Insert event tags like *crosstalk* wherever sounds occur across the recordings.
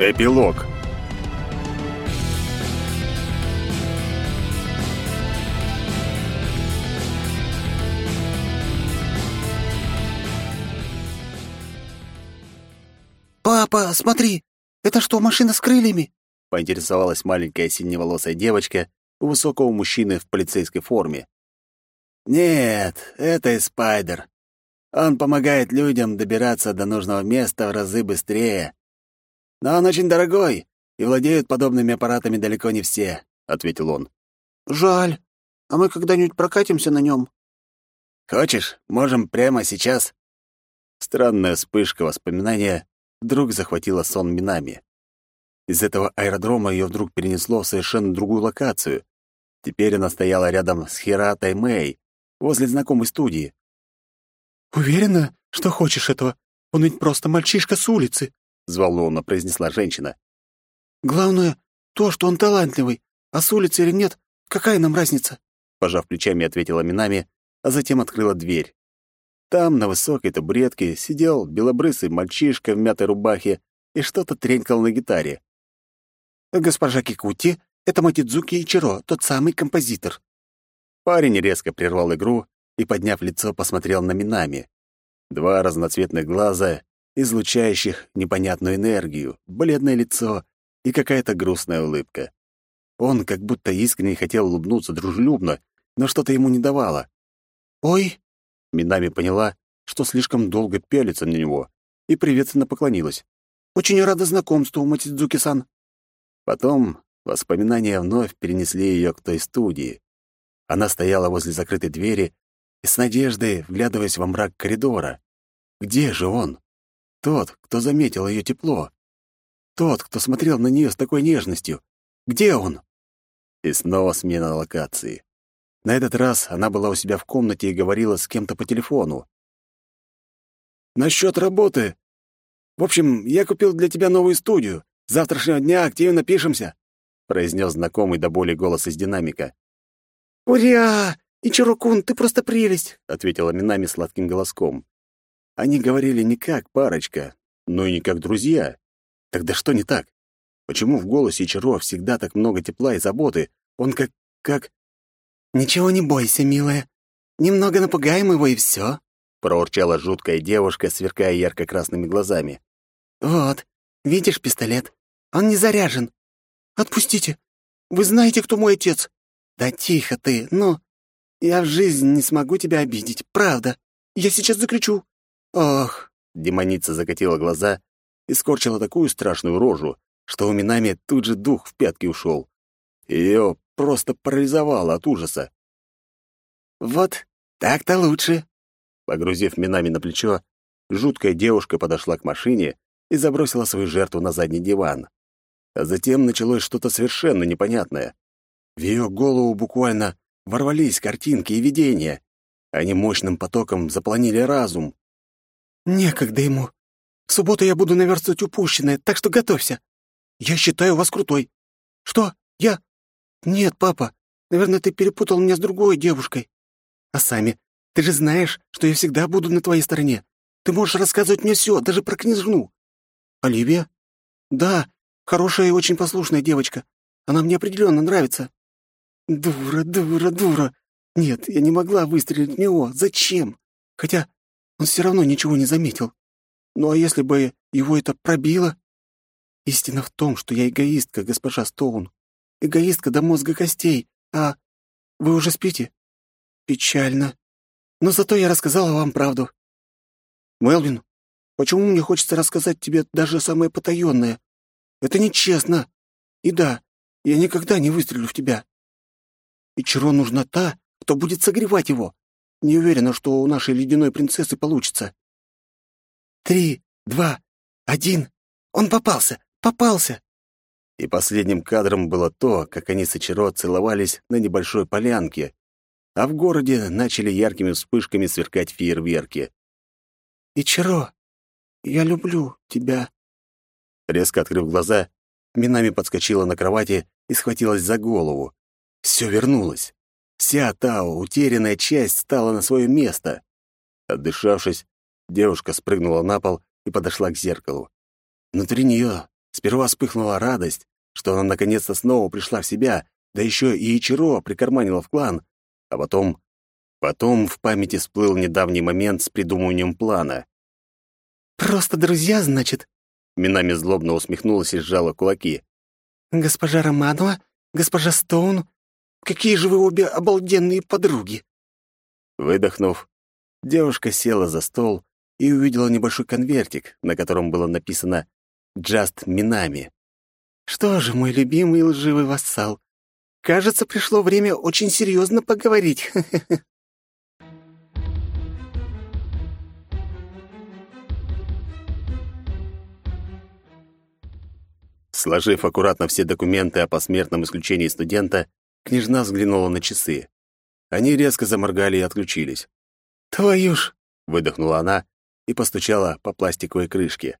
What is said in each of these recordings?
Эпилог. «Папа, смотри! Это что, машина с крыльями?» — поинтересовалась маленькая синеволосая девочка у высокого мужчины в полицейской форме. «Нет, это и Спайдер. Он помогает людям добираться до нужного места в разы быстрее. Но он очень дорогой, и владеют подобными аппаратами далеко не все», — ответил он. «Жаль. А мы когда-нибудь прокатимся на нем?» «Хочешь, можем прямо сейчас?» Странная вспышка воспоминания вдруг захватила сон Минами. Из этого аэродрома ее вдруг перенесло в совершенно другую локацию. Теперь она стояла рядом с Хиратой Мэй, возле знакомой студии. «Уверена, что хочешь этого? Он ведь просто мальчишка с улицы», — взволнованно произнесла женщина. «Главное, то, что он талантливый, а с улицы или нет, какая нам разница?» Пожав плечами, ответила Минами, а затем открыла дверь. Там, на высокой табуретке, сидел белобрысый мальчишка в мятой рубахе и что-то тренькал на гитаре. «Госпожа Кикути, это Матидзуки Ичиро, тот самый композитор». Парень резко прервал игру и, подняв лицо, посмотрел на Минами. Два разноцветных глаза, излучающих непонятную энергию, бледное лицо и какая-то грустная улыбка. Он как будто искренне хотел улыбнуться дружелюбно, но что-то ему не давало. «Ой!» Минами поняла, что слишком долго пялится на него, и приветственно поклонилась. «Очень рада знакомству, Матидзуки-сан». Потом воспоминания вновь перенесли ее к той студии. Она стояла возле закрытой двери и с надеждой, вглядываясь во мрак коридора. Где же он? Тот, кто заметил ее тепло. Тот, кто смотрел на нее с такой нежностью. Где он? И снова смена локации. На этот раз она была у себя в комнате и говорила с кем-то по телефону. «Насчет работы. В общем, я купил для тебя новую студию. С завтрашнего дня активно пишемся», — произнес знакомый до боли голос из динамика. «Ура! Ичиро-кун, ты просто прелесть!» — ответила Минами сладким голоском. Они говорили не как парочка, но и не как друзья. Тогда что не так? Почему в голосе Ичиро всегда так много тепла и заботы? Он как... как... «Ничего не бойся, милая. Немного напугаем его, и все», — проурчала жуткая девушка, сверкая ярко-красными глазами. «Вот, видишь пистолет? Он не заряжен. Отпустите. Вы знаете, кто мой отец?» «Да тихо ты, ну. Я в жизни не смогу тебя обидеть, правда. Я сейчас закричу». «Ох!» — демоница закатила глаза и скорчила такую страшную рожу, что у Минами тут же дух в пятки ушел. Ее просто парализовало от ужаса. «Вот так-то лучше». Погрузив Минами на плечо, жуткая девушка подошла к машине и забросила свою жертву на задний диван. А затем началось что-то совершенно непонятное. В ее голову буквально ворвались картинки и видения. Они мощным потоком заполонили разум. «Некогда ему. В субботу я буду наверстывать упущенное, так что готовься. Я считаю вас крутой. Что? Я? Нет, папа. Наверное, ты перепутал меня с другой девушкой. А сами, ты же знаешь, что я всегда буду на твоей стороне. Ты можешь рассказывать мне все, даже про княжну. Оливия? Да, хорошая и очень послушная девочка. Она мне определенно нравится. Дура, дура, дура. Нет, я не могла выстрелить в него. Зачем? Хотя он все равно ничего не заметил. Ну а если бы его это пробило? Истина в том, что я эгоистка, госпожа Стоун. Эгоистка до мозга костей. А вы уже спите? Печально. Но зато я рассказала вам правду. Мелвин, почему мне хочется рассказать тебе даже самое потаённое? Это нечестно. И да, я никогда не выстрелю в тебя. И Чиро нужна та, кто будет согревать его. Не уверена, что у нашей ледяной принцессы получится. Три, два, один. Он попался, попался. И последним кадром было то, как они с Ичиро целовались на небольшой полянке, а в городе начали яркими вспышками сверкать фейерверки. «Ичиро, я люблю тебя». Резко открыв глаза, Минами подскочила на кровати и схватилась за голову. Все вернулось. Вся та утерянная часть стала на свое место. Отдышавшись, девушка спрыгнула на пол и подошла к зеркалу. Внутри нее Сперва вспыхнула радость, что она наконец-то снова пришла в себя, да еще и Ичиро прикарманила в клан, а потом... Потом в памяти всплыл недавний момент с придумыванием плана. «Просто друзья, значит?» Минами злобно усмехнулась и сжала кулаки. «Госпожа Романова, госпожа Стоун, какие же вы обе обалденные подруги!» Выдохнув, девушка села за стол и увидела небольшой конвертик, на котором было написано «Just Минами». «Что же, мой любимый лживый вассал, кажется, пришло время очень серьезно поговорить. *laughs* Сложив аккуратно все документы о посмертном исключении студента, княжна взглянула на часы. Они резко заморгали и отключились. «Твою ж!» — выдохнула она и постучала по пластиковой крышке.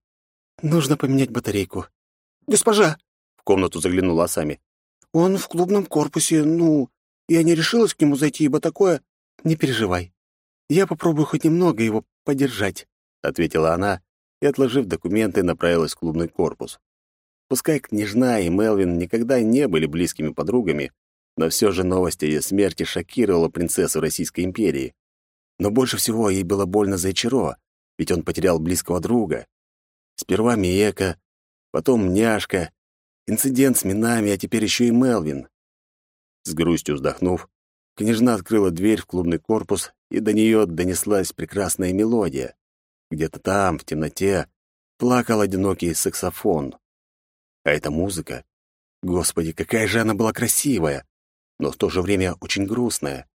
«Нужно поменять батарейку». «Госпожа!» — в комнату заглянула Асами. «Он в клубном корпусе, ну, я не решилась к нему зайти, ибо такое...» «Не переживай. Я попробую хоть немного его поддержать», — ответила она и, отложив документы, направилась в клубный корпус. Пускай княжна и Мелвин никогда не были близкими подругами, но все же новость о ее смерти шокировала принцессу Российской империи. Но больше всего ей было больно за Ичиро, ведь он потерял близкого друга. Сперва Миека, потом Няшка, инцидент с Минами, а теперь еще и Мелвин. С грустью вздохнув, княжна открыла дверь в клубный корпус, и до нее донеслась прекрасная мелодия. Где-то там, в темноте, плакал одинокий саксофон. А эта музыка... Господи, какая же она была красивая! Но в то же время очень грустная.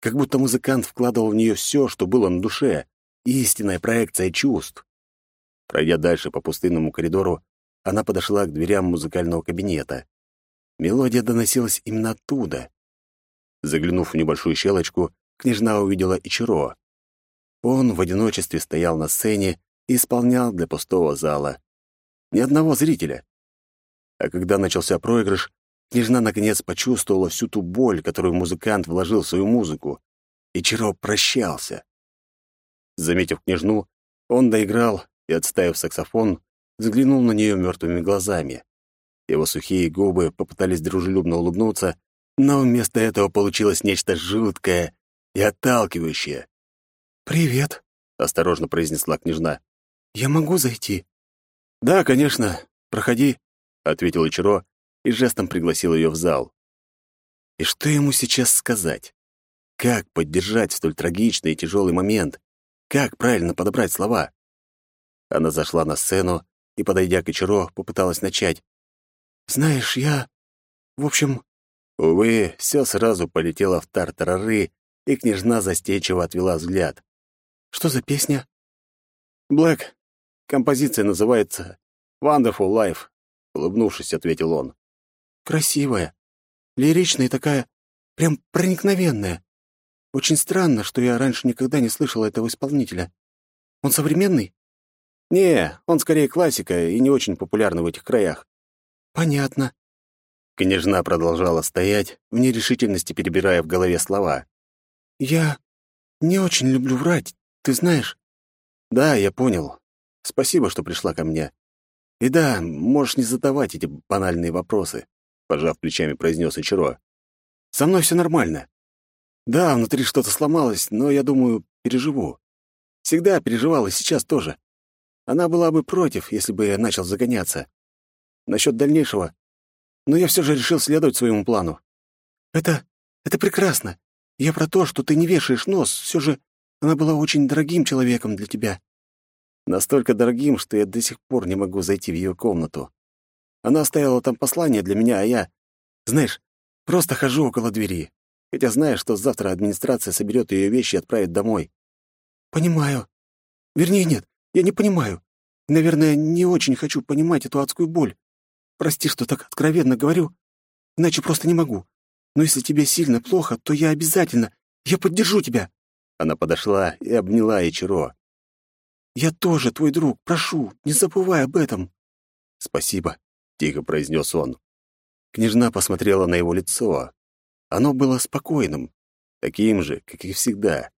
Как будто музыкант вкладывал в нее все, что было на душе. Истинная проекция чувств. Пройдя дальше по пустынному коридору, она подошла к дверям музыкального кабинета. Мелодия доносилась именно оттуда. Заглянув в небольшую щелочку, княжна увидела Ичиро. Он в одиночестве стоял на сцене и исполнял для пустого зала. Ни одного зрителя. А когда начался проигрыш, княжна наконец почувствовала всю ту боль, которую музыкант вложил в свою музыку. И Чиро прощался. Заметив княжну, он доиграл и, отставив саксофон, взглянул на нее мертвыми глазами. Его сухие губы попытались дружелюбно улыбнуться, но вместо этого получилось нечто жуткое и отталкивающее. «Привет», — осторожно произнесла княжна. «Я могу зайти?» «Да, конечно. Проходи», — ответил Ичиро и жестом пригласил ее в зал. И что ему сейчас сказать? Как поддержать столь трагичный и тяжелый момент? Как правильно подобрать слова? Она зашла на сцену и, подойдя к Ичиро, попыталась начать. «Знаешь, я... В общем...» Увы, все сразу полетело в тартарары, и княжна застенчиво отвела взгляд. «Что за песня?» «Блэк. Композиция называется «Wonderful Life», — улыбнувшись, ответил он. «Красивая, лиричная и такая, прям проникновенная. Очень странно, что я раньше никогда не слышала этого исполнителя. Он современный?» «Не, он скорее классика и не очень популярный в этих краях». «Понятно». Княжна продолжала стоять, в нерешительности перебирая в голове слова. «Я не очень люблю врать, ты знаешь?» «Да, я понял. Спасибо, что пришла ко мне. И да, можешь не задавать эти банальные вопросы, пожав плечами, произнес Ичиро. Со мной все нормально. Да, внутри что-то сломалось, но я думаю, переживу. Всегда переживал и сейчас тоже. Она была бы против, если бы я начал загоняться. Насчет дальнейшего. Но я все же решил следовать своему плану. Это... это прекрасно. Я про то, что ты не вешаешь нос. Все же она была очень дорогим человеком для тебя. Настолько дорогим, что я до сих пор не могу зайти в ее комнату. Она оставила там послание для меня, а я, знаешь, просто хожу около двери, хотя знаю, что завтра администрация соберет ее вещи и отправит домой. Понимаю. Вернее, нет, я не понимаю. наверное, не очень хочу понимать эту адскую боль. Прости, что так откровенно говорю, иначе просто не могу. Но если тебе сильно плохо, то я обязательно, я поддержу тебя. Она подошла и обняла Ичиро. Я тоже твой друг, прошу, не забывай об этом. Спасибо, тихо произнес он. Княжна посмотрела на его лицо. Оно было спокойным, таким же, как и всегда.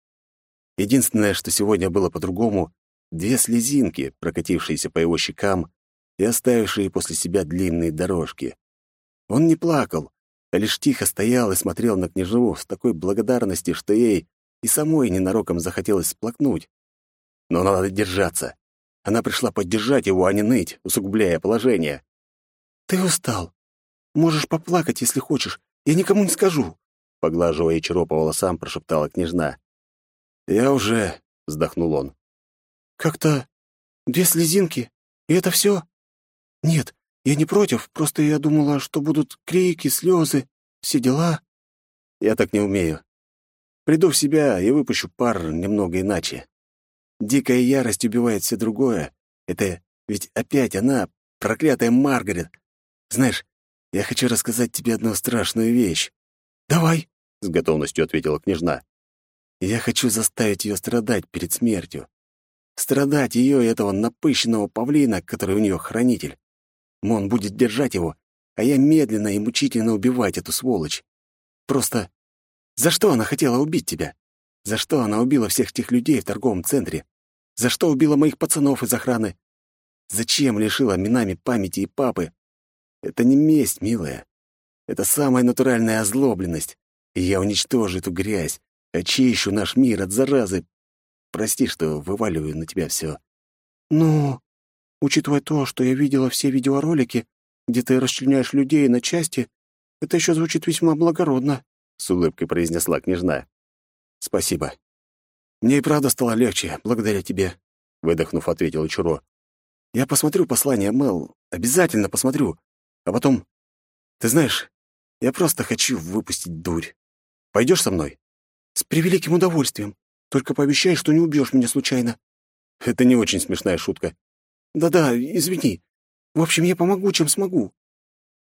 Единственное, что сегодня было по-другому, две слезинки, прокатившиеся по его щекам, и оставившие после себя длинные дорожки. Он не плакал, а лишь тихо стоял и смотрел на княжу с такой благодарностью, что ей и самой ненароком захотелось сплакнуть. Но надо держаться. Она пришла поддержать его, а не ныть, усугубляя положение. «Ты устал. Можешь поплакать, если хочешь. Я никому не скажу», — поглаживая Чаро по волосам, прошептала княжна. «Я уже...» — вздохнул он. «Как-то две слезинки, и это все? Нет, я не против, просто я думала, что будут крики, слезы, все дела». «Я так не умею. Приду в себя и выпущу пар немного иначе. Дикая ярость убивает все другое. Это ведь опять она, проклятая Маргарет. Знаешь, я хочу рассказать тебе одну страшную вещь. Давай, с готовностью ответила княжна. Я хочу заставить ее страдать перед смертью. Страдать ее и этого напыщенного павлина, который у нее хранитель. Мон будет держать его, а я медленно и мучительно убивать эту сволочь. Просто за что она хотела убить тебя? За что она убила всех тех людей в торговом центре? За что убила моих пацанов из охраны? Зачем лишила минами памяти и папы? Это не месть, милая. Это самая натуральная озлобленность. И я уничтожу эту грязь, очищу наш мир от заразы. Прости, что вываливаю на тебя все. Ну, учитывая то, что я видела все видеоролики, где ты расчленяешь людей на части, это еще звучит весьма благородно, — с улыбкой произнесла княжна. «Спасибо. Мне и правда стало легче, благодаря тебе», — выдохнув, ответил Чуро. «Я посмотрю послание, Мэл, обязательно посмотрю. А потом... Ты знаешь, я просто хочу выпустить дурь. Пойдешь со мной?» «С превеликим удовольствием. Только пообещай, что не убьешь меня случайно». «Это не очень смешная шутка». «Да-да, извини. В общем, я помогу, чем смогу».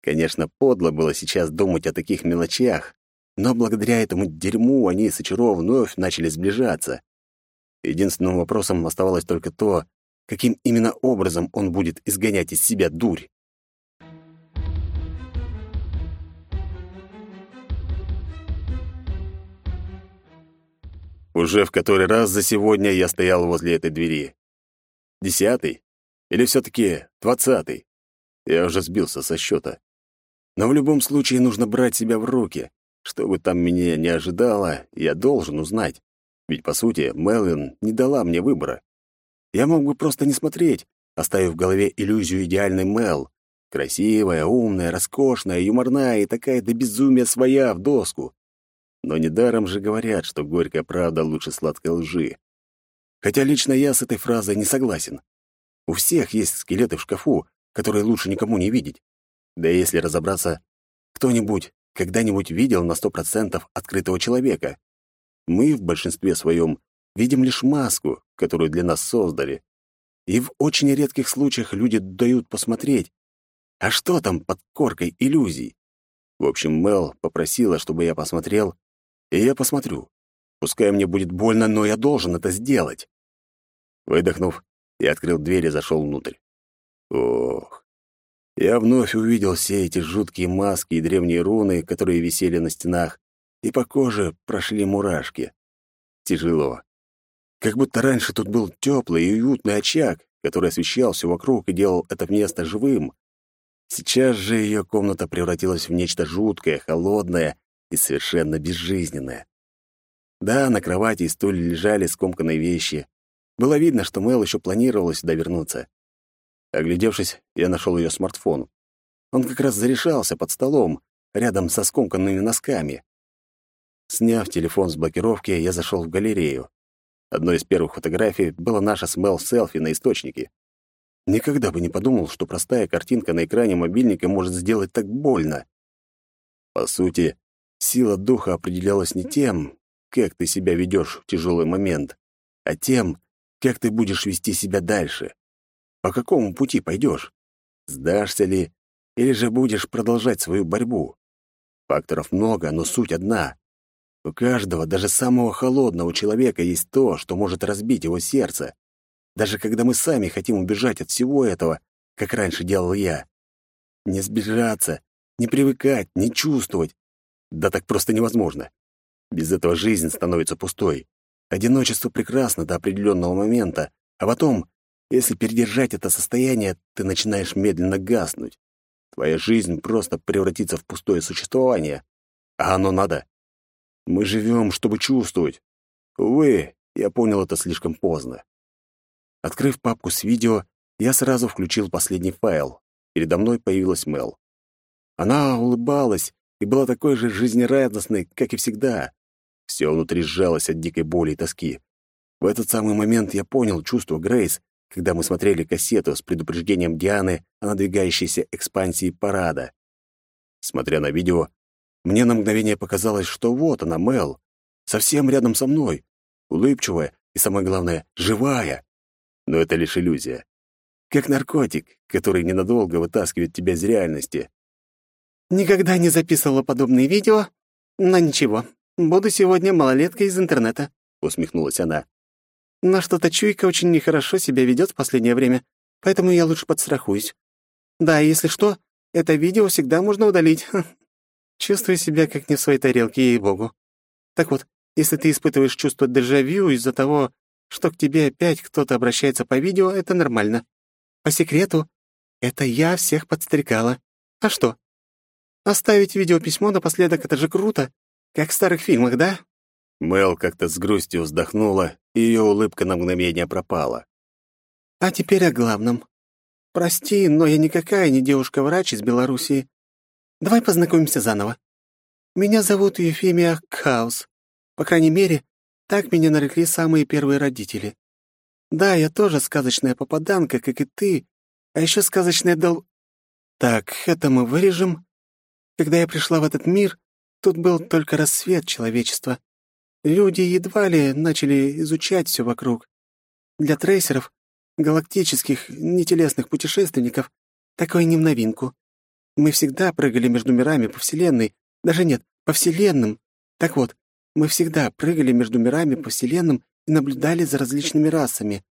Конечно, подло было сейчас думать о таких мелочах, но благодаря этому дерьму они с Ичиро вновь начали сближаться. Единственным вопросом оставалось только то, каким именно образом он будет изгонять из себя дурь. Уже в который раз за сегодня я стоял возле этой двери. Десятый? Или все-таки двадцатый? Я уже сбился со счета. Но в любом случае нужно брать себя в руки. Что бы там меня не ожидало, я должен узнать. Ведь, по сути, Мелвин не дала мне выбора. Я мог бы просто не смотреть, оставив в голове иллюзию идеальной Мел. Красивая, умная, роскошная, юморная и такая до безумия своя в доску. Но недаром же говорят, что горькая правда лучше сладкой лжи. Хотя лично я с этой фразой не согласен. У всех есть скелеты в шкафу, которые лучше никому не видеть. Да если разобраться, кто-нибудь когда-нибудь видел на сто процентов открытого человека. Мы в большинстве своем видим лишь маску, которую для нас создали. И в очень редких случаях люди дают посмотреть, а что там под коркой иллюзий. В общем, Мел попросила, чтобы я посмотрел, и я посмотрю. Пускай мне будет больно, но я должен это сделать. Выдохнув, я открыл дверь и зашел внутрь. Ох, я вновь увидел все эти жуткие маски и древние руны, которые висели на стенах, и по коже прошли мурашки. Тяжело. Как будто раньше тут был теплый и уютный очаг, который освещал все вокруг и делал это место живым. Сейчас же ее комната превратилась в нечто жуткое, холодное и совершенно безжизненное. Да, на кровати и стуле лежали скомканные вещи. Было видно, что Мэл еще планировала сюда вернуться. Оглядевшись, я нашел ее смартфон. Он как раз зарешался под столом, рядом со скомканными носками. Сняв телефон с блокировки, я зашел в галерею. Одной из первых фотографий была наша смел селфи на источнике. Никогда бы не подумал, что простая картинка на экране мобильника может сделать так больно. По сути, сила духа определялась не тем, как ты себя ведешь в тяжелый момент, а тем, как ты будешь вести себя дальше. По какому пути пойдешь? Сдашься ли, или же будешь продолжать свою борьбу? Факторов много, но суть одна. У каждого, даже самого холодного человека, есть то, что может разбить его сердце. Даже когда мы сами хотим убежать от всего этого, как раньше делал я. Не сбежаться, не привыкать, не чувствовать. Да так просто невозможно. Без этого жизнь становится пустой. Одиночество прекрасно до определенного момента, а потом Если передержать это состояние, ты начинаешь медленно гаснуть. Твоя жизнь просто превратится в пустое существование. А оно надо. Мы живем, чтобы чувствовать. Увы, я понял это слишком поздно. Открыв папку с видео, я сразу включил последний файл. Передо мной появилась Мел. Она улыбалась и была такой же жизнерадостной, как и всегда. Все внутри сжалось от дикой боли и тоски. В этот самый момент я понял чувство Грейс, когда мы смотрели кассету с предупреждением Дианы о надвигающейся экспансии парада. Смотря на видео, мне на мгновение показалось, что вот она, Мел, совсем рядом со мной, улыбчивая и, самое главное, живая. Но это лишь иллюзия. Как наркотик, который ненадолго вытаскивает тебя из реальности. «Никогда не записывала подобные видео, но ничего, буду сегодня малолеткой из интернета», — усмехнулась она. Но что-то чуйка очень нехорошо себя ведет в последнее время, поэтому я лучше подстрахуюсь. Да, если что, это видео всегда можно удалить. *laughs* Чувствую себя как не в своей тарелке, ей-богу. Так вот, если ты испытываешь чувство дежавю из-за того, что к тебе опять кто-то обращается по видео, это нормально. По секрету, это я всех подстрекала. А что? Оставить видеописьмо напоследок — это же круто, как в старых фильмах, да? Мел как-то с грустью вздохнула, и ее улыбка на мгновение пропала. «А теперь о главном. Прости, но я никакая не девушка-врач из Белоруссии. Давай познакомимся заново. Меня зовут Ефимия Каус. По крайней мере, так меня нарекли самые первые родители. Да, я тоже сказочная попаданка, как и ты, а еще сказочная дол... Так, это мы вырежем. Когда я пришла в этот мир, тут был только рассвет человечества. Люди едва ли начали изучать все вокруг. Для трейсеров, галактических, нетелесных путешественников, такое не в новинку. Мы всегда прыгали между мирами по Вселенной, даже нет, по Вселенным. Так вот, мы всегда прыгали между мирами по Вселенным и наблюдали за различными расами.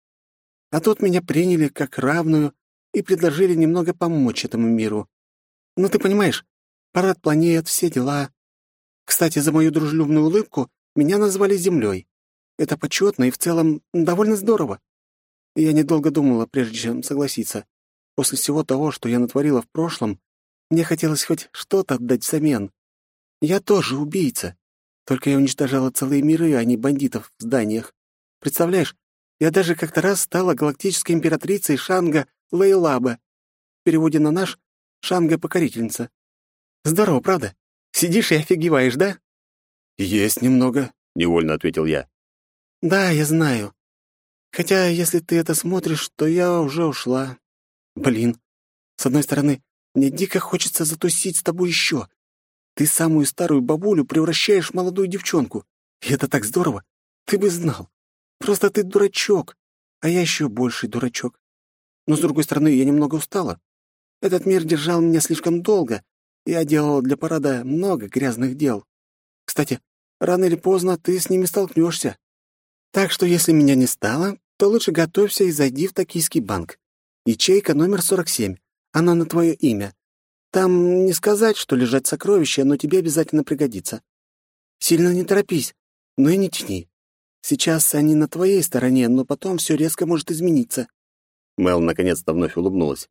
А тут меня приняли как равную и предложили немного помочь этому миру. Ну, ты понимаешь, парад планет, все дела. Кстати, за мою дружелюбную улыбку меня назвали Землей. Это почетно и в целом довольно здорово. Я недолго думала, прежде чем согласиться. После всего того, что я натворила в прошлом, мне хотелось хоть что-то отдать взамен. Я тоже убийца. Только я уничтожала целые миры, а не бандитов в зданиях. Представляешь, я даже как-то раз стала галактической императрицей Шанга Лейлаба. В переводе на наш — Шанга-покорительница. Здорово, правда? Сидишь и офигеваешь, да? «Есть немного», — невольно ответил я. «Да, я знаю. Хотя, если ты это смотришь, то я уже ушла. Блин, с одной стороны, мне дико хочется затусить с тобой еще. Ты самую старую бабулю превращаешь в молодую девчонку. И это так здорово. Ты бы знал. Просто ты дурачок, а я еще больший дурачок. Но, с другой стороны, я немного устала. Этот мир держал меня слишком долго. Я делала для парада много грязных дел. Кстати, рано или поздно ты с ними столкнешься. Так что если меня не стало, то лучше готовься и зайди в Токийский банк. Ячейка номер 47. Она на твое имя. Там не сказать, что лежат сокровища, но тебе обязательно пригодится. Сильно не торопись, но и не тяни. Сейчас они на твоей стороне, но потом все резко может измениться». Мел наконец-то вновь улыбнулась.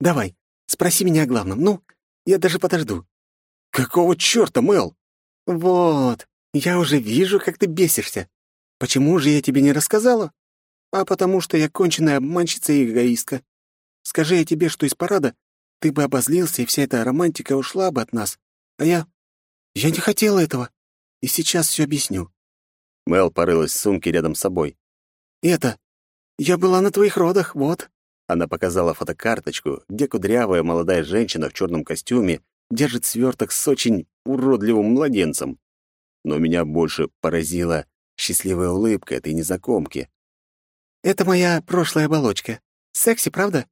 «Давай, спроси меня о главном. Ну, я даже подожду». «Какого чёрта, Мел?» «Вот, я уже вижу, как ты бесишься. Почему же я тебе не рассказала? А потому что я конченая обманщица и эгоистка. Скажи я тебе, что из парада, ты бы обозлился, и вся эта романтика ушла бы от нас. А я... Я не хотела этого. И сейчас все объясню». Мел порылась в сумке рядом с собой. «Это... Я была на твоих родах, вот». Она показала фотокарточку, где кудрявая молодая женщина в черном костюме держит сверток с очень уродливым младенцем. Но меня больше поразила счастливая улыбка этой незнакомки. «Это моя прошлая оболочка. Секси, правда?»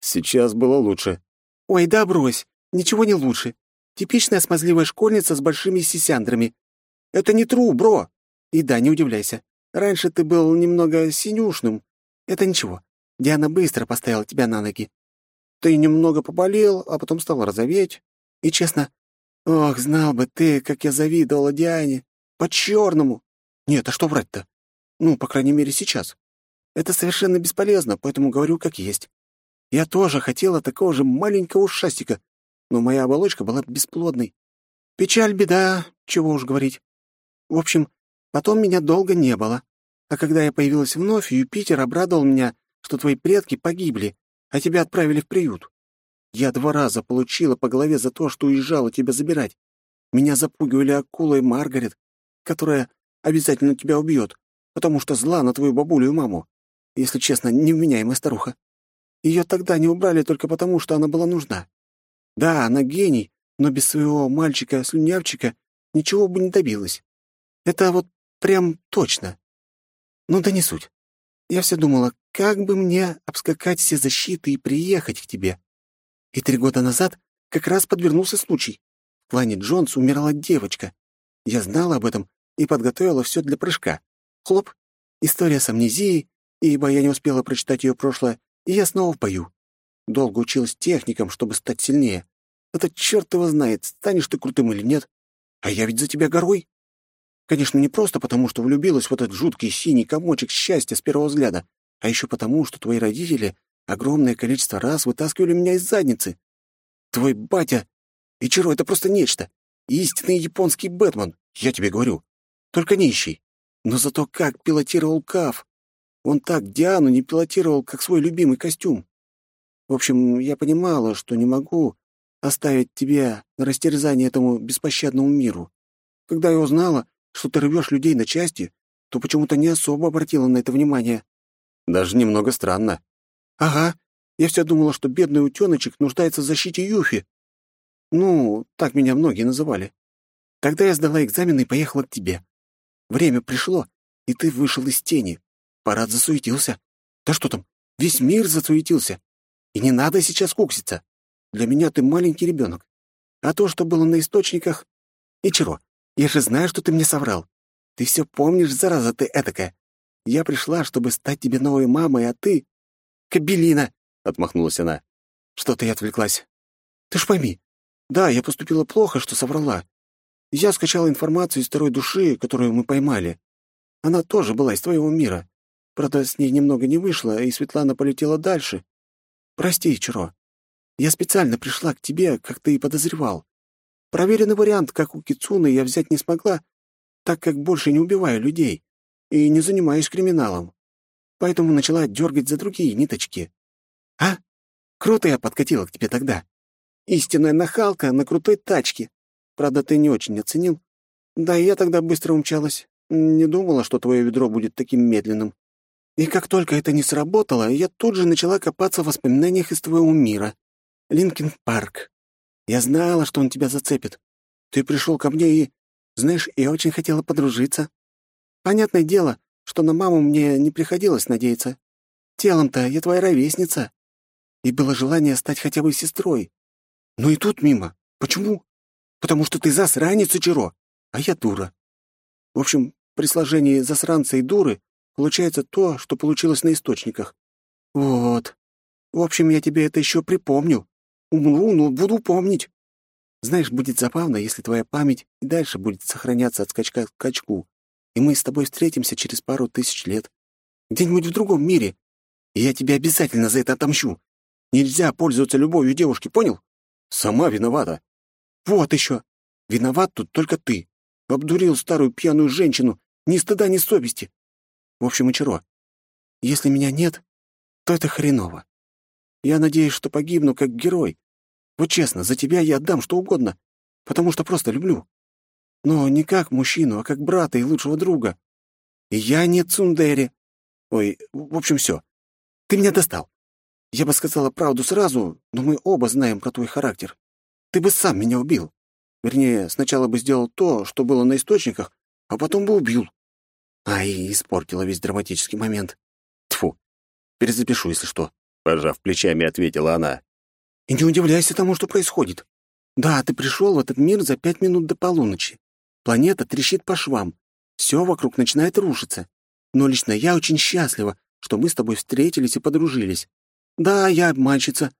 Сейчас было лучше. «Ой, да брось, ничего не лучше. Типичная смазливая школьница с большими сисяндрами. Это не тру, бро. И да, не удивляйся. Раньше ты был немного синюшным. Это ничего. Диана быстро поставила тебя на ноги. Ты немного поболел, а потом стал розоветь. И честно, ох, знал бы ты, как я завидовала Диане. По-черному. Нет, а что врать-то? Ну, по крайней мере, сейчас. Это совершенно бесполезно, поэтому говорю как есть. Я тоже хотела такого же маленького ушастика, но моя оболочка была бесплодной. Печаль, беда, чего уж говорить. В общем, потом меня долго не было. А когда я появилась вновь, Юпитер обрадовал меня, что твои предки погибли, а тебя отправили в приют. Я два раза получила по голове за то, что уезжала тебя забирать. Меня запугивали акулой Маргарет, которая обязательно тебя убьет, потому что зла на твою бабулю и маму. Если честно, невменяемая старуха. Ее тогда не убрали только потому, что она была нужна. Да, она гений, но без своего мальчика-слюнявчика ничего бы не добилась. Это вот прям точно. Ну да не суть. Я все думала, как бы мне обскакать все защиты и приехать к тебе. И три года назад как раз подвернулся случай. В клане Джонс умирала девочка. Я знала об этом и подготовила все для прыжка. Хлоп, история с амнезией, ибо я не успела прочитать ее прошлое, и я снова в бою. Долго училась техникам, чтобы стать сильнее. Это черт его знает, станешь ты крутым или нет. А я ведь за тебя горой. Конечно, не просто потому, что влюбилась в этот жуткий синий комочек счастья с первого взгляда, а еще потому, что твои родители огромное количество раз вытаскивали меня из задницы. Твой батя... Ичиро — это просто нечто. Истинный японский Бэтмен, я тебе говорю. Только нищий. Но зато как пилотировал Каф. Он так Диану не пилотировал, как свой любимый костюм. В общем, я понимала, что не могу оставить тебя на растерзание этому беспощадному миру. Когда я узнала, что ты рвешь людей на части, то почему-то не особо обратила на это внимание. Даже немного странно. Ага, я все думала, что бедный утёночек нуждается в защите Юфи. Ну, так меня многие называли. Тогда я сдала экзамен и поехала к тебе. Время пришло, и ты вышел из тени. Парад засуетился. Да что там, весь мир засуетился. И не надо сейчас кукситься. Для меня ты маленький ребенок. А то, что было на источниках... Ичиро, я же знаю, что ты мне соврал. Ты все помнишь, зараза ты этакая. Я пришла, чтобы стать тебе новой мамой, а ты... Кабелина!» — отмахнулась она. «Что-то я отвлеклась. Ты ж пойми. Да, я поступила плохо, что соврала. Я скачала информацию из второй души, которую мы поймали. Она тоже была из твоего мира. Правда, с ней немного не вышло, и Светлана полетела дальше. Прости, Чаро. Я специально пришла к тебе, как ты и подозревал. Проверенный вариант, как у Кицуны, я взять не смогла, так как больше не убиваю людей и не занимаюсь криминалом. Поэтому начала дергать за другие ниточки. А? Круто я подкатила к тебе тогда. Истинная нахалка на крутой тачке. Правда, ты не очень оценил. Да, я тогда быстро умчалась. Не думала, что твое ведро будет таким медленным. И как только это не сработало, я тут же начала копаться в воспоминаниях из твоего мира. Linkin Park. Я знала, что он тебя зацепит. Ты пришел ко мне и... Знаешь, я очень хотела подружиться. Понятное дело, что на маму мне не приходилось надеяться. Телом-то я твоя ровесница. И было желание стать хотя бы сестрой. Ну и тут мимо. Почему? Потому что ты засранец, Ичиро, а я дура. В общем, при сложении засранца и дуры получается то, что получилось на источниках. Вот. В общем, я тебе это еще припомню. Умру, но буду помнить. Знаешь, будет забавно, если твоя память и дальше будет сохраняться от скачка к скачку, и мы с тобой встретимся через пару тысяч лет. Где-нибудь в другом мире. И я тебе обязательно за это отомщу. Нельзя пользоваться любовью девушки, понял? Сама виновата. Вот еще. Виноват тут только ты. Обдурил старую пьяную женщину. Ни стыда, ни совести. В общем, Ичаро, если меня нет, то это хреново. Я надеюсь, что погибну как герой. Вот честно, за тебя я отдам что угодно, потому что просто люблю. Но не как мужчину, а как брата и лучшего друга. И я не Цундери. Ой, в общем, все. Ты меня достал. Я бы сказала правду сразу, но мы оба знаем про твой характер. Ты бы сам меня убил. Вернее, сначала бы сделал то, что было на источниках, а потом бы убил. Ай, испортила весь драматический момент. Тфу. Перезапишу, если что. Пожав плечами, ответила она. И не удивляйся тому, что происходит. Да, ты пришел в этот мир за пять минут до полуночи. Планета трещит по швам. Все вокруг начинает рушиться. Но лично я очень счастлива, что мы с тобой встретились и подружились. Да, я обманщица,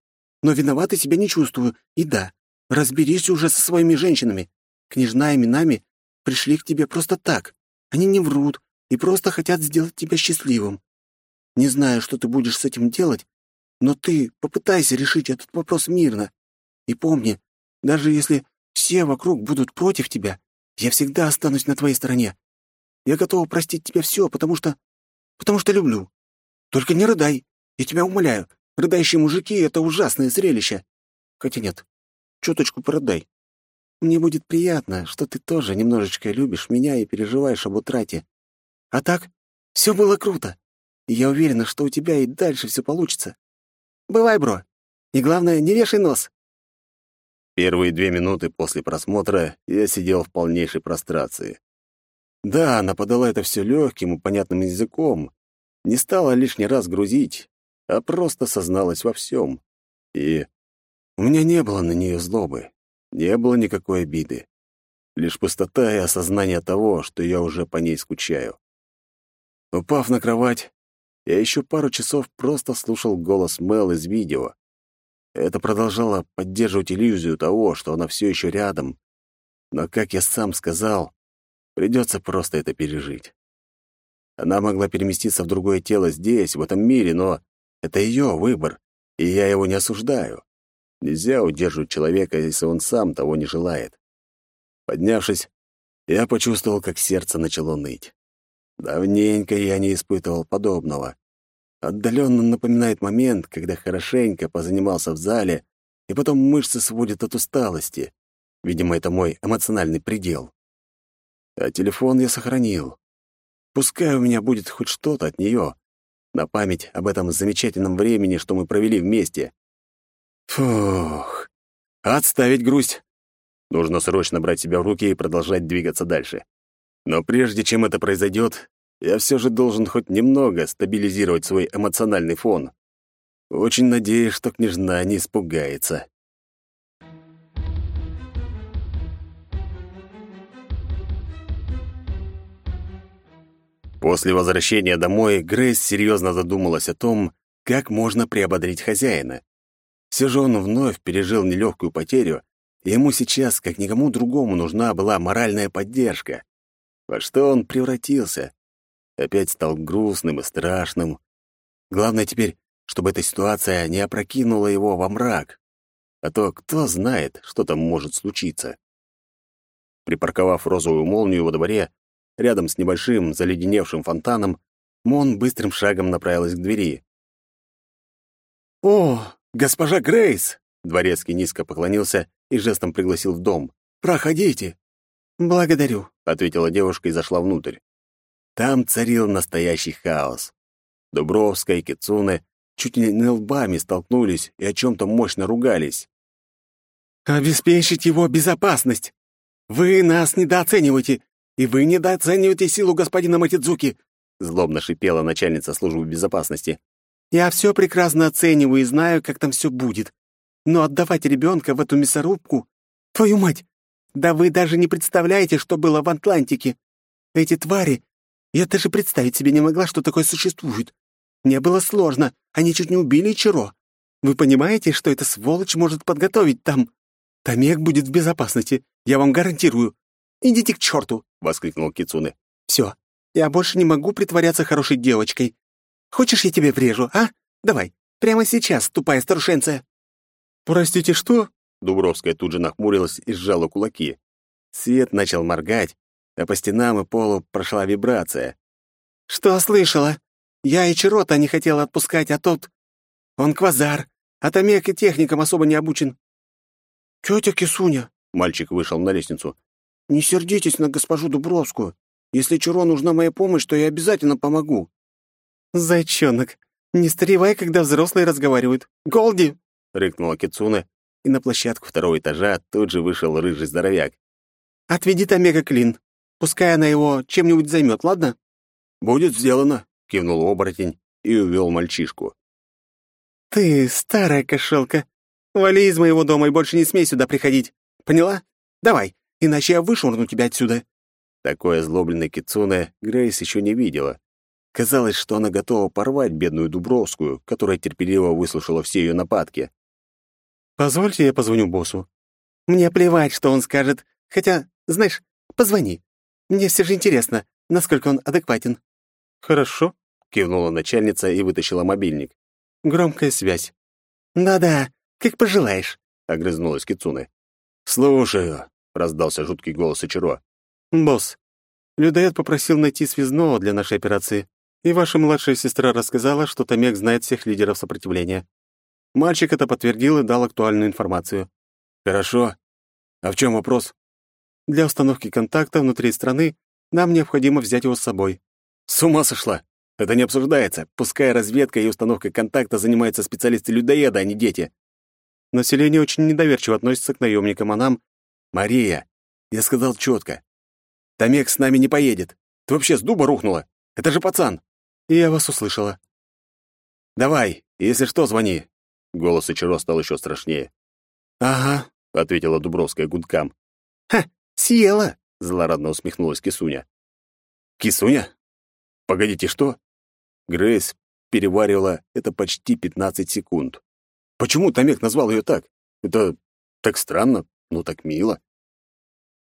но виноватой себя не чувствую. И да, разберись уже со своими женщинами. Княжна и Минами пришли к тебе просто так. Они не врут и просто хотят сделать тебя счастливым. Не знаю, что ты будешь с этим делать, но ты попытайся решить этот вопрос мирно. И помни, даже если все вокруг будут против тебя, я всегда останусь на твоей стороне. Я готова простить тебе все, потому что... потому что люблю. Только не рыдай, я тебя умоляю. Рыдающие мужики — это ужасное зрелище. Хотя нет, чуточку порыдай. Мне будет приятно, что ты тоже немножечко любишь меня и переживаешь об утрате. А так, все было круто. И я уверена, что у тебя и дальше все получится. Бывай, бро. И главное, не вешай нос. Первые две минуты после просмотра я сидел в полнейшей прострации. Да, она подала это все легким и понятным языком, не стала лишний раз грузить, а просто созналась во всем. И у меня не было на нее злобы, не было никакой обиды. Лишь пустота и осознание того, что я уже по ней скучаю. Упав на кровать, я еще пару часов просто слушал голос Мел из видео. Это продолжало поддерживать иллюзию того, что она все еще рядом. Но, как я сам сказал, придется просто это пережить. Она могла переместиться в другое тело здесь, в этом мире, но это ее выбор, и я его не осуждаю. Нельзя удерживать человека, если он сам того не желает. Поднявшись, я почувствовал, как сердце начало ныть. Давненько я не испытывал подобного отдаленно напоминает момент, когда хорошенько позанимался в зале, и потом мышцы сводят от усталости. Видимо, это мой эмоциональный предел. А телефон я сохранил. Пускай у меня будет хоть что-то от нее, на память об этом замечательном времени, что мы провели вместе. Фух, отставить грусть. Нужно срочно брать себя в руки и продолжать двигаться дальше. Но прежде чем это произойдет, я все же должен хоть немного стабилизировать свой эмоциональный фон. Очень надеюсь, что княжна не испугается. После возвращения домой Грейс серьезно задумалась о том, как можно приободрить хозяина. Все же он вновь пережил нелегкую потерю, и ему сейчас, как никому другому, нужна была моральная поддержка. Во что он превратился? Опять стал грустным и страшным. Главное теперь, чтобы эта ситуация не опрокинула его во мрак. А то кто знает, что там может случиться. Припарковав розовую молнию во дворе, рядом с небольшим заледеневшим фонтаном, Мон быстрым шагом направилась к двери. «О, госпожа Грейс!» Дворецкий низко поклонился и жестом пригласил в дом. «Проходите!» «Благодарю», — ответила девушка и зашла внутрь. Там царил настоящий хаос. Дубровская и Кицуне чуть ли не лбами столкнулись и о чем-то мощно ругались. «Обеспечить его безопасность! Вы нас недооцениваете, и вы недооцениваете силу господина Матидзуки!» злобно шипела начальница службы безопасности. «Я все прекрасно оцениваю и знаю, как там все будет. Но отдавать ребенка в эту мясорубку... Твою мать! Да вы даже не представляете, что было в Атлантике! Эти твари я даже представить себе не могла, что такое существует. Мне было сложно. Они чуть не убили Чиро. Вы понимаете, что эта сволочь может подготовить там? Тамек будет в безопасности, я вам гарантирую. Идите к черту!» — воскликнул Кицуне. «Все, я больше не могу притворяться хорошей девочкой. Хочешь, я тебе врежу, а? Давай, прямо сейчас, тупая старушенция!» «Простите, что?» Дубровская тут же нахмурилась и сжала кулаки. Свет начал моргать, а по стенам и полу прошла вибрация. «Что слышала? Я и Чирота не хотела отпускать, а тот... Он квазар, а Томек и техникам особо не обучен». «Тетя Кисуня», — мальчик вышел на лестницу, — «не сердитесь на госпожу Дубровскую. Если Чиро нужна моя помощь, то я обязательно помогу». «Зайчонок, не старевай, когда взрослые разговаривают. Голди!» — рыкнула Кицуна, и на площадку второго этажа тут же вышел рыжий здоровяк. «Отведи Томека Клин. Пускай она его чем-нибудь займет, ладно?» «Будет сделано», — кивнул оборотень и увел мальчишку. «Ты старая кошелка. Вали из моего дома и больше не смей сюда приходить. Поняла? Давай, иначе я вышвырну тебя отсюда». Такое злобленное кицуне Грейс еще не видела. Казалось, что она готова порвать бедную Дубровскую, которая терпеливо выслушала все ее нападки. «Позвольте, я позвоню боссу. Мне плевать, что он скажет. Хотя, знаешь, позвони. Мне все же интересно, насколько он адекватен». «Хорошо», — кивнула начальница и вытащила мобильник. «Громкая связь». «Да-да, как пожелаешь», — огрызнулась Кицуне. «Слушаю», — раздался жуткий голос Ичиро. «Босс, людоед попросил найти связного для нашей операции, и ваша младшая сестра рассказала, что Томек знает всех лидеров сопротивления. Мальчик это подтвердил и дал актуальную информацию. «Хорошо. А в чем вопрос?» «Для установки контакта внутри страны нам необходимо взять его с собой». «С ума сошла! Это не обсуждается. Пускай разведка и установка контакта занимаются специалисты людоеда, а не дети». Население очень недоверчиво относится к наемникам, а нам... «Мария, я сказал четко. Томек с нами не поедет. Ты вообще с дуба рухнула? Это же пацан!» И я вас услышала. «Давай, если что, звони. Голос Ичиро стал еще страшнее. «Ага», — ответила Дубровская гудкам. «Ха, съела!» — злорадно усмехнулась Кисуня. «Кисуня? Погодите, что?» Грейс переваривала это почти 15 секунд. Почему Томек назвал ее так? Это так странно, но так мило.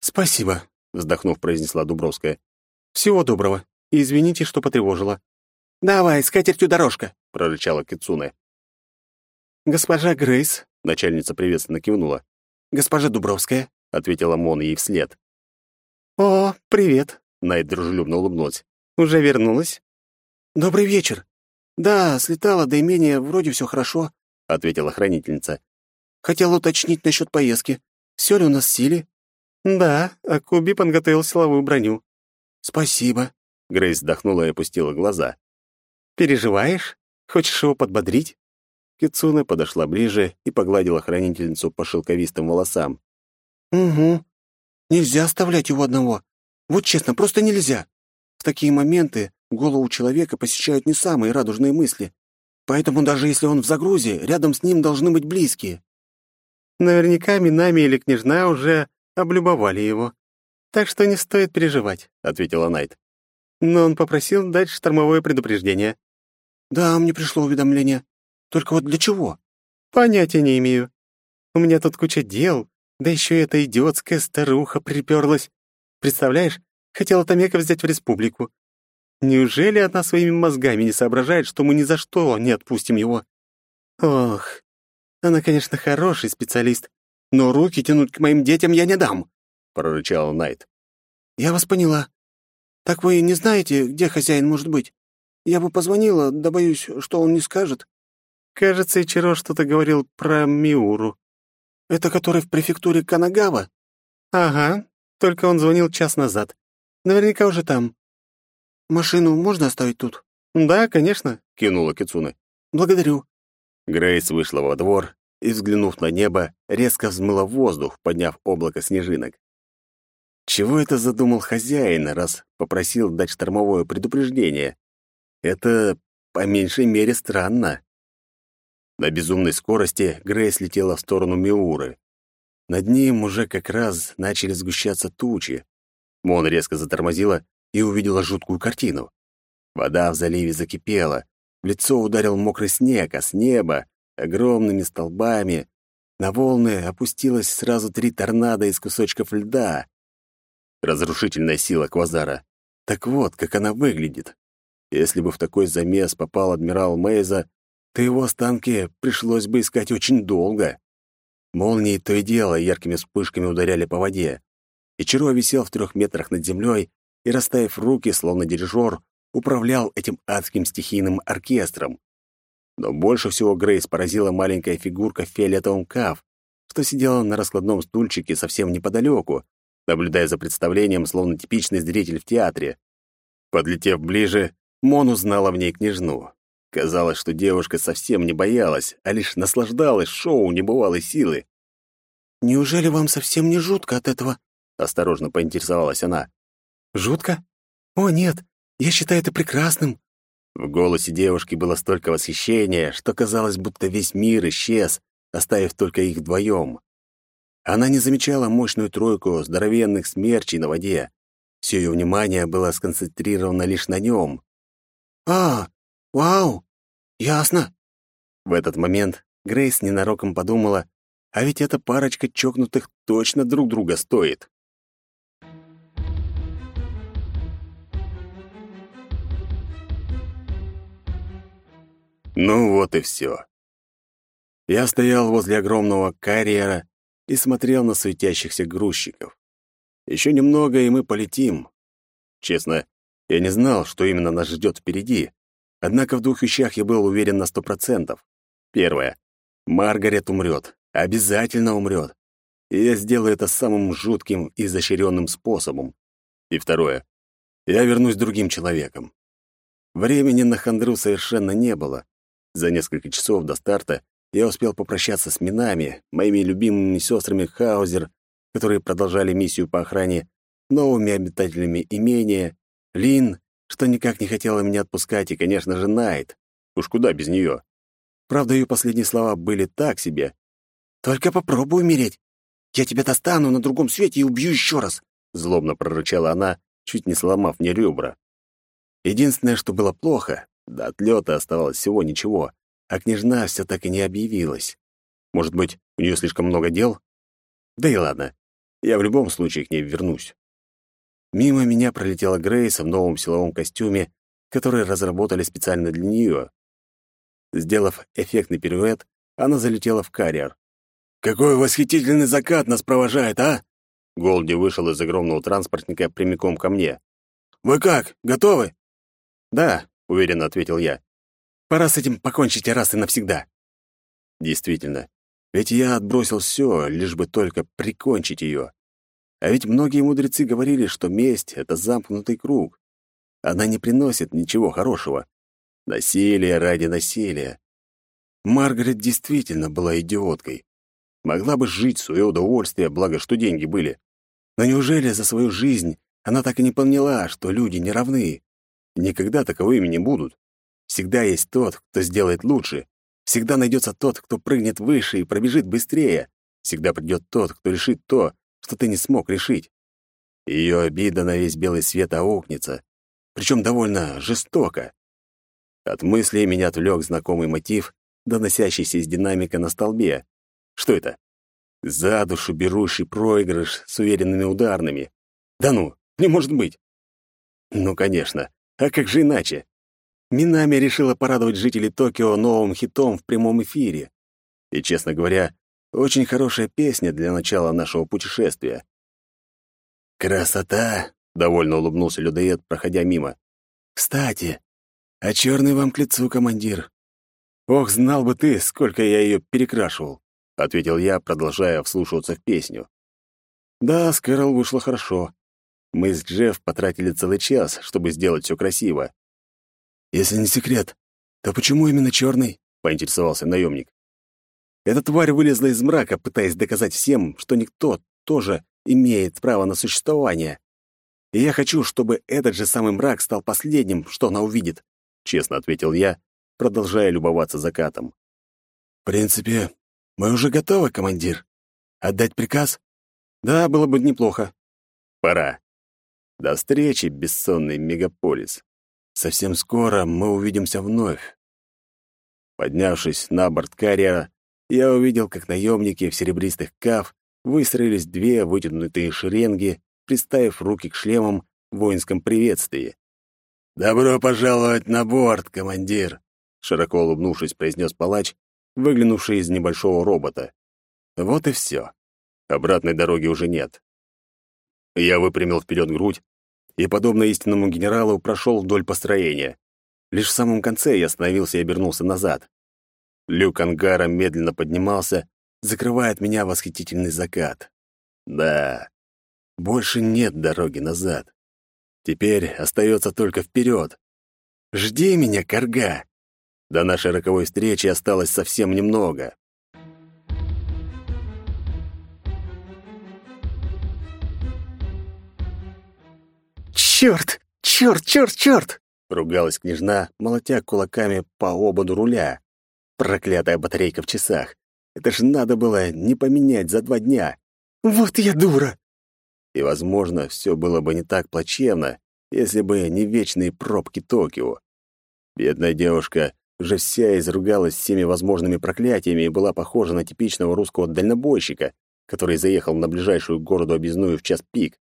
«Спасибо», — вздохнув, произнесла Дубровская. «Всего доброго. И извините, что потревожила». «Давай, с катертью дорожка», — прорычала Кицуне. «Госпожа Грейс», — начальница приветственно кивнула. «Госпожа Дубровская», — ответила Мон ей вслед. «О, привет», — Найт дружелюбно улыбнулась. «Уже вернулась?» «Добрый вечер. Да, слетала до имения, вроде все хорошо», — ответила хранительница. «Хотела уточнить насчет поездки. Все ли у нас в силе?» «Да, а Куби подготовил силовую броню». «Спасибо», — Грейс вздохнула и опустила глаза. «Переживаешь? Хочешь его подбодрить?» Кицуна подошла ближе и погладила хранительницу по шелковистым волосам. «Угу. Нельзя оставлять его одного. Вот честно, просто нельзя. В такие моменты голову человека посещают не самые радужные мысли. Поэтому даже если он в загрузе, рядом с ним должны быть близкие». «Наверняка Минами или Княжна уже облюбовали его. Так что не стоит переживать», — ответила Найт. «Но он попросил дать штормовое предупреждение». «Да, мне пришло уведомление. Только вот для чего? Понятия не имею. У меня тут куча дел, да еще эта идиотская старуха приперлась. Представляешь, хотела Томека взять в республику. Неужели она своими мозгами не соображает, что мы ни за что не отпустим его? Ох, она, конечно, хороший специалист, но руки тянуть к моим детям я не дам, — прорычал Найт. Я вас поняла. Так вы не знаете, где хозяин может быть? Я бы позвонила, да боюсь, что он не скажет. Кажется, Ичиро что-то говорил про Миуру. Это который в префектуре Канагава? Ага, только он звонил час назад. Наверняка уже там. Машину можно оставить тут? Да, конечно, кинула Кицуна. Благодарю. Грейс вышла во двор и, взглянув на небо, резко взмыла воздух, подняв облако снежинок. Чего это задумал хозяин, раз попросил дать штормовое предупреждение? Это, по меньшей мере, странно. На безумной скорости Грейс летела в сторону Миуры. Над ним уже как раз начали сгущаться тучи. Мон резко затормозила и увидела жуткую картину. Вода в заливе закипела, в лицо ударил мокрый снег, а с неба, огромными столбами, на волны опустилось сразу три торнадо из кусочков льда. Разрушительная сила Квазара. Так вот, как она выглядит. Если бы в такой замес попал адмирал Мейза, то его останки пришлось бы искать очень долго. Молнии то и дело яркими вспышками ударяли по воде. Ичиро висел в трех метрах над землей и, расставив руки, словно дирижер, управлял этим адским стихийным оркестром. Но больше всего Грейс поразила маленькая фигурка в фиолетовом каф, что сидела на раскладном стульчике совсем неподалеку, наблюдая за представлением, словно типичный зритель в театре. Подлетев ближе, Мон узнала в ней княжну. Казалось, что девушка совсем не боялась, а лишь наслаждалась шоу небывалой силы. «Неужели вам совсем не жутко от этого?» — осторожно поинтересовалась она. «Жутко? О, нет, я считаю это прекрасным». В голосе девушки было столько восхищения, что казалось, будто весь мир исчез, оставив только их вдвоем. Она не замечала мощную тройку здоровенных смерчей на воде. Все ее внимание было сконцентрировано лишь на нем. «А, «Вау! Ясно!» В этот момент Грейс ненароком подумала, а ведь эта парочка чокнутых точно друг друга стоит. Ну вот и все. Я стоял возле огромного карьера и смотрел на светящихся грузчиков. Еще немного, и мы полетим. Честно, я не знал, что именно нас ждет впереди. Однако в двух вещах я был уверен на сто процентов. Первое. Маргарет умрет. Обязательно умрет. И я сделаю это самым жутким и изощренным способом. И второе. Я вернусь другим человеком. Времени на хандру совершенно не было. За несколько часов до старта я успел попрощаться с минами, моими любимыми сестрами Хаузер, которые продолжали миссию по охране, новыми обитателями имения, Лин, что никак не хотела меня отпускать, и, конечно же, Найт. Уж куда без нее. Правда, ее последние слова были так себе. «Только попробуй умереть. Я тебя достану на другом свете и убью еще раз», — злобно прорычала она, чуть не сломав мне ребра. Единственное, что было плохо, до отлета оставалось всего ничего, а княжна все так и не объявилась. Может быть, у нее слишком много дел? Да и ладно, я в любом случае к ней вернусь. Мимо меня пролетела Грейс в новом силовом костюме, который разработали специально для нее. Сделав эффектный пируэт, она залетела в карьер. «Какой восхитительный закат нас провожает, а?» Голди вышел из огромного транспортника прямиком ко мне. «Вы как, готовы?» «Да», — уверенно ответил я. «Пора с этим покончить раз и навсегда». Действительно, ведь я отбросил все, лишь бы только прикончить ее. А ведь многие мудрецы говорили, что месть — это замкнутый круг. Она не приносит ничего хорошего. Насилие ради насилия. Маргарет действительно была идиоткой. Могла бы жить в свое удовольствие, благо что деньги были. Но неужели за свою жизнь она так и не поняла, что люди не равны? Никогда таковыми не будут. Всегда есть тот, кто сделает лучше. Всегда найдется тот, кто прыгнет выше и пробежит быстрее. Всегда придет тот, кто решит то, что ты не смог решить. Ее обида на весь белый свет аукнется, причем довольно жестоко. От мыслей меня отвлек знакомый мотив, доносящийся из динамика на столбе. Что это? За душу берущий проигрыш с уверенными ударными. Да ну, не может быть. Ну, конечно. А как же иначе? Минами решила порадовать жителей Токио новым хитом в прямом эфире. И, честно говоря, очень хорошая песня для начала нашего путешествия. «Красота!» — довольно улыбнулся людоед, проходя мимо. «Кстати, а черный вам к лицу, командир». «Ох, знал бы ты, сколько я ее перекрашивал», — ответил я, продолжая вслушиваться в песню. «Да, с Кэрол вышло хорошо. Мы с Джефф потратили целый час, чтобы сделать все красиво. «Если не секрет, то почему именно черный?» — поинтересовался наемник. Эта тварь вылезла из мрака, пытаясь доказать всем, что никто тоже имеет право на существование. И я хочу, чтобы этот же самый мрак стал последним, что она увидит», — честно ответил я, продолжая любоваться закатом. «В принципе, мы уже готовы, командир. Отдать приказ?» «Да, было бы неплохо». «Пора. До встречи, бессонный мегаполис. Совсем скоро мы увидимся вновь. Поднявшись на борт карьера, я увидел, как наемники в серебристых каф выстроились две вытянутые шеренги, приставив руки к шлемам в воинском приветствии. «Добро пожаловать на борт, командир!» широко улыбнувшись, произнес палач, выглянувший из небольшого робота. Вот и все. Обратной дороги уже нет. Я выпрямил вперед грудь, и, подобно истинному генералу, прошел вдоль построения. Лишь в самом конце я остановился и обернулся назад. Люк ангара медленно поднимался, закрывая от меня восхитительный закат. Да, больше нет дороги назад. Теперь остается только вперед. Жди меня, Карга. До нашей роковой встречи осталось совсем немного. «Черт! Черт, черт, черт!» — ругалась княжна, молотя кулаками по ободу руля. Проклятая батарейка в часах. Это ж надо было не поменять за два дня. «Вот я дура!» И, возможно, все было бы не так плачевно, если бы не вечные пробки Токио. Бедная девушка уже вся изругалась всеми возможными проклятиями и была похожа на типичного русского дальнобойщика, который заехал на ближайшую городу объездную в час пик.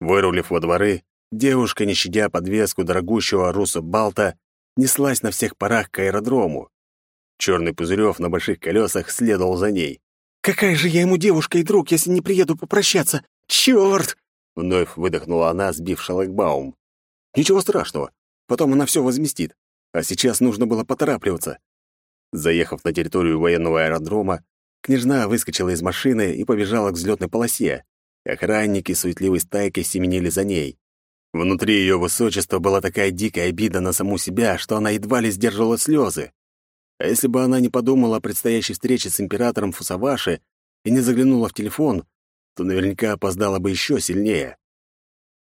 Вырулив во дворы, Девушка, не щадя подвеску дорогущего руса Балта, неслась на всех парах к аэродрому. Черный Пузырев на больших колесах следовал за ней. «Какая же я ему девушка и друг, если не приеду попрощаться? Черт!» Вновь выдохнула она, сбив шлагбаум. «Ничего страшного. Потом она все возместит. А сейчас нужно было поторапливаться». Заехав на территорию военного аэродрома, княжна выскочила из машины и побежала к взлетной полосе. Охранники суетливой стайкой семенили за ней. Внутри ее высочества была такая дикая обида на саму себя, что она едва ли сдерживала слезы. А если бы она не подумала о предстоящей встрече с императором Фусаваши и не заглянула в телефон, то наверняка опоздала бы еще сильнее.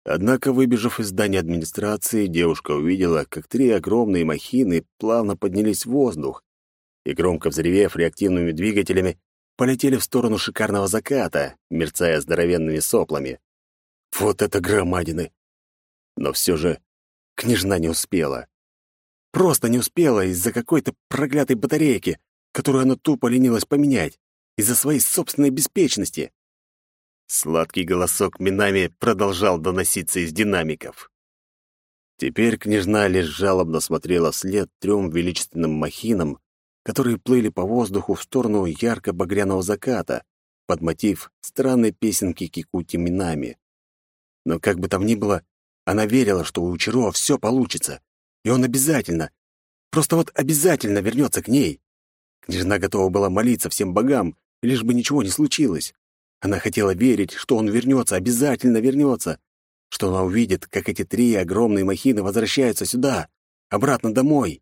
Однако, выбежав из здания администрации, девушка увидела, как три огромные махины плавно поднялись в воздух и, громко взревев реактивными двигателями, полетели в сторону шикарного заката, мерцая здоровенными соплами. Вот это громадины! Но все же княжна не успела. Просто не успела из-за какой-то проклятой батарейки, которую она тупо ленилась поменять, из-за своей собственной беспечности. Сладкий голосок Минами продолжал доноситься из динамиков. Теперь княжна лишь жалобно смотрела вслед трем величественным махинам, которые плыли по воздуху в сторону ярко-багряного заката, под мотив странной песенки Кикути Минами. Но как бы там ни было, она верила, что у Учарова все получится, и он обязательно, просто вот обязательно вернется к ней. Княжна готова была молиться всем богам, лишь бы ничего не случилось. Она хотела верить, что он вернется, обязательно вернется, что она увидит, как эти три огромные махины возвращаются сюда, обратно домой.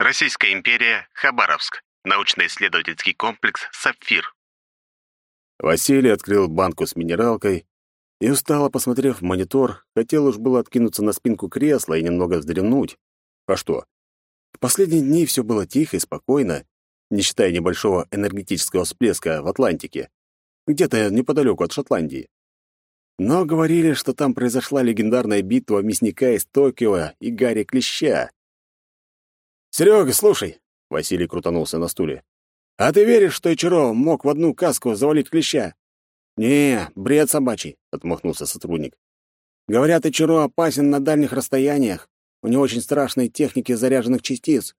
Российская империя, Хабаровск. Научно-исследовательский комплекс «Сапфир». Василий открыл банку с минералкой и, устало посмотрев в монитор, хотел уж было откинуться на спинку кресла и немного вздремнуть. А что? В последние дни все было тихо и спокойно, не считая небольшого энергетического всплеска в Атлантике, где-то неподалеку от Шотландии. Но говорили, что там произошла легендарная битва мясника из Токио и Гарри Клеща. «Серега, слушай, Василий крутанулся на стуле. «А ты веришь, что Ичиро мог в одну каску завалить клеща?» «Не, бред собачий», — отмахнулся сотрудник. «Говорят, Ичиро опасен на дальних расстояниях. У него очень страшные техники заряженных частиц.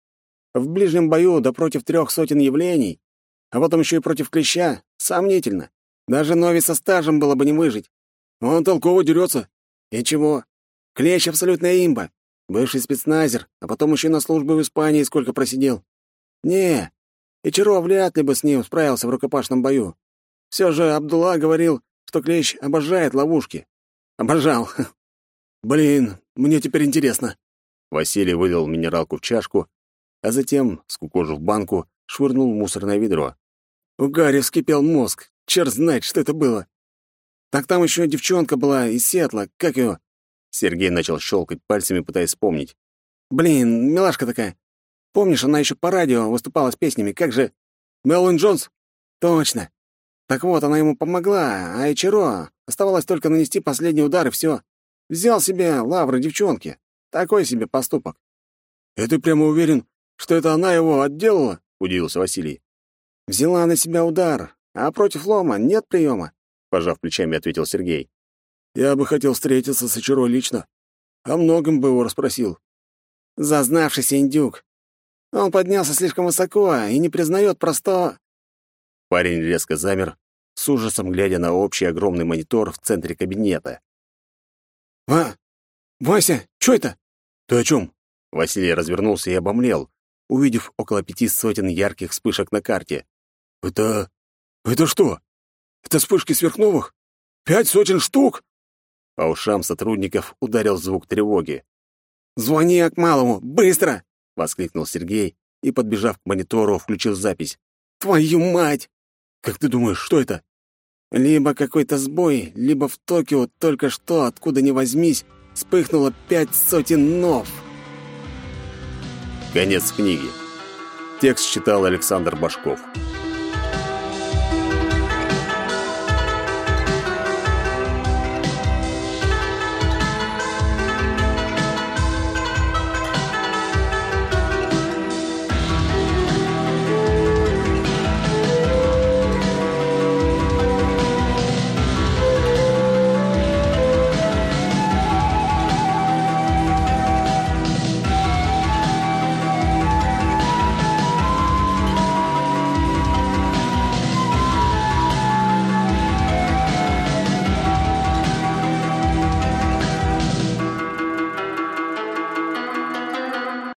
В ближнем бою да против трех сотен явлений, а потом еще и против клеща. Сомнительно. Даже Нови со стажем было бы не выжить. Он толково дерется. И чего? Клещ абсолютная имба. Бывший спецназер, а потом еще на службе в Испании сколько просидел. «Не, Ичаро вряд ли бы с ним справился в рукопашном бою. Все же Абдулла говорил, что Клещ обожает ловушки. Обожал. *laughs* Блин, мне теперь интересно». Василий вылил минералку в чашку, а затем, скукожив банку, швырнул в мусорное ведро. У Гарри вскипел мозг. Черт знает, что это было. Так там еще девчонка была из Сетла. Как ее? Сергей начал щелкать пальцами, пытаясь вспомнить. Блин, милашка такая. Помнишь, она еще по радио выступала с песнями, как же... Мелвин Джонс? Точно. Так вот, она ему помогла, а Ичиро оставалось только нанести последний удар, и все. Взял себе лавры девчонки. Такой себе поступок. «И ты прямо уверен, что это она его отделала?» — удивился Василий. «Взяла на себя удар, а против лома нет приема», — пожав плечами, ответил Сергей. «Я бы хотел встретиться с Ичиро лично. О многом бы его расспросил». «Зазнавшийся индюк. Он поднялся слишком высоко и не признает просто...» Парень резко замер, с ужасом глядя на общий огромный монитор в центре кабинета. «Ва... Вася, что это?» «Ты о чем?» Василий развернулся и обомлел, увидев около пяти сотен ярких вспышек на карте. «Это... это что? Это вспышки сверхновых? Пять сотен штук?» По ушам сотрудников ударил звук тревоги. «Звони Акмалову! Быстро!» — воскликнул Сергей и, подбежав к монитору, включил запись. «Твою мать! Как ты думаешь, что это?» «Либо какой-то сбой, либо в Токио только что, откуда ни возьмись, вспыхнуло пять сотен нов». Конец книги. Текст читал Александр Башков.